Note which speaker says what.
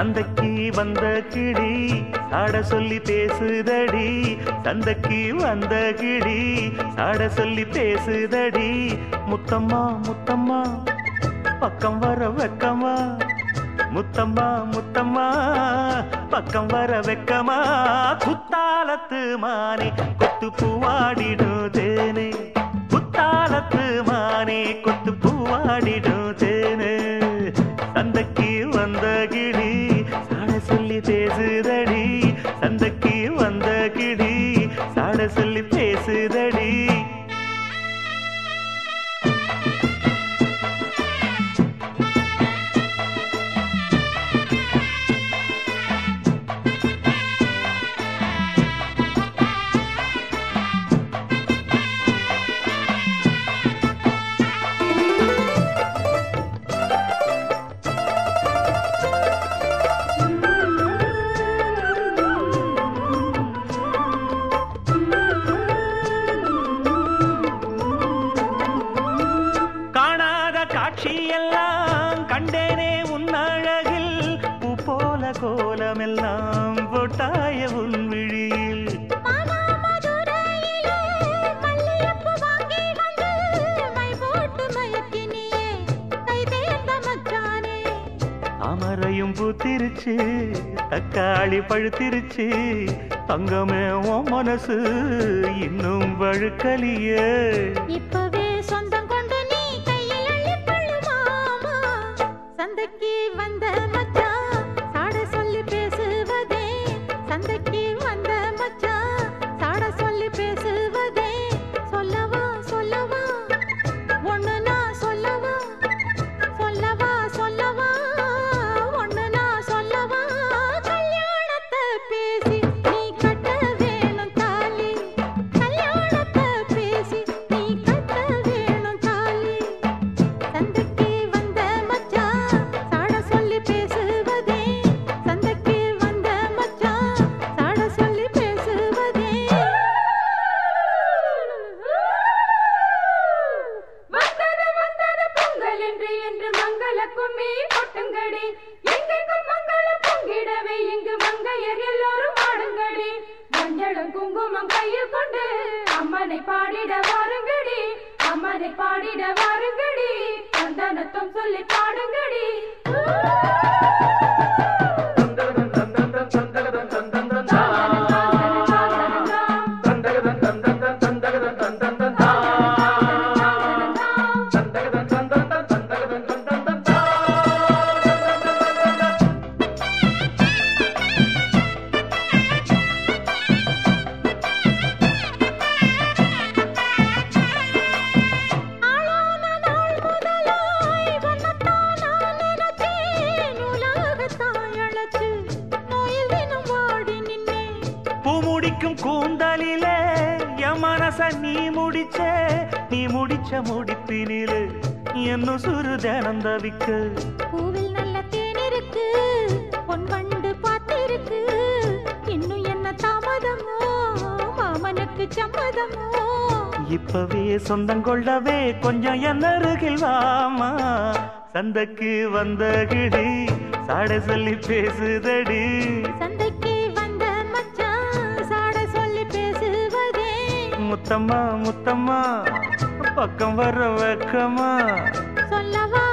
Speaker 1: சந்தைக்கு வந்த கிளி சாட சொல்லி பேசுதடி. சந்தைக்கு வந்த கிளி சாட சொல்லி பேசுதடி. முத்தம்மா முத்தம்மா பக்கம் வர வெக்கமா? முத்தம்மா முத்தம்மா பக்கம் வர வெக்கமா? குத்தாலத்து மானே கொத்து பூவாடிடும் தேனே. குத்தாலத்து மானே கொத்து கோலமெல்லாம் போட்டாய உன் விழியில். அமரையும் பூத்திருச்சு தக்காளி பழுத்திருச்சு தங்கமே உன் மனசு இன்னும் வழுக்கலியே.
Speaker 2: இப்பவே
Speaker 3: மங்கள கும்மி கொட்டுங்கடி. எங்கெங்கும் மங்களம் பொங்கிடவே இங்கு மங்கையர் எல்லோரும் ஆடுங்கடி மஞ்சளும் குங்குமம் கையில் கொண்டு அம்மனை பாடிட வாருங்கடி. அம்மனை பாடிட வாருங்கடி. சந்தனத்தும் சொல்லி பாடுங்கடி.
Speaker 1: பூ முடிக்கும் கூந்தலிலே என் மனச நீ முடிச்ச நீ முடிச்ச முடிப்பினிலே என்னும் சுரு தினம் தவிக்கு.
Speaker 2: பூவில் நல்ல தேன் இருக்கு பொன் வண்டு பார்த்திருக்கு. இன்னும் என்ன தாமதமோ மாமனுக்கு சம்மதமோ?
Speaker 1: இப்பவே சொந்தம் கொள்ளவே கொஞ்சம் என் அருகில் வாமா. சந்தைக்கு வந்த கிடி சாட சொல்லி பேசுதடி. முத்தம்மா முத்தம்மா. பக்கம் வர வெக்கமா.
Speaker 2: சொல்லவா?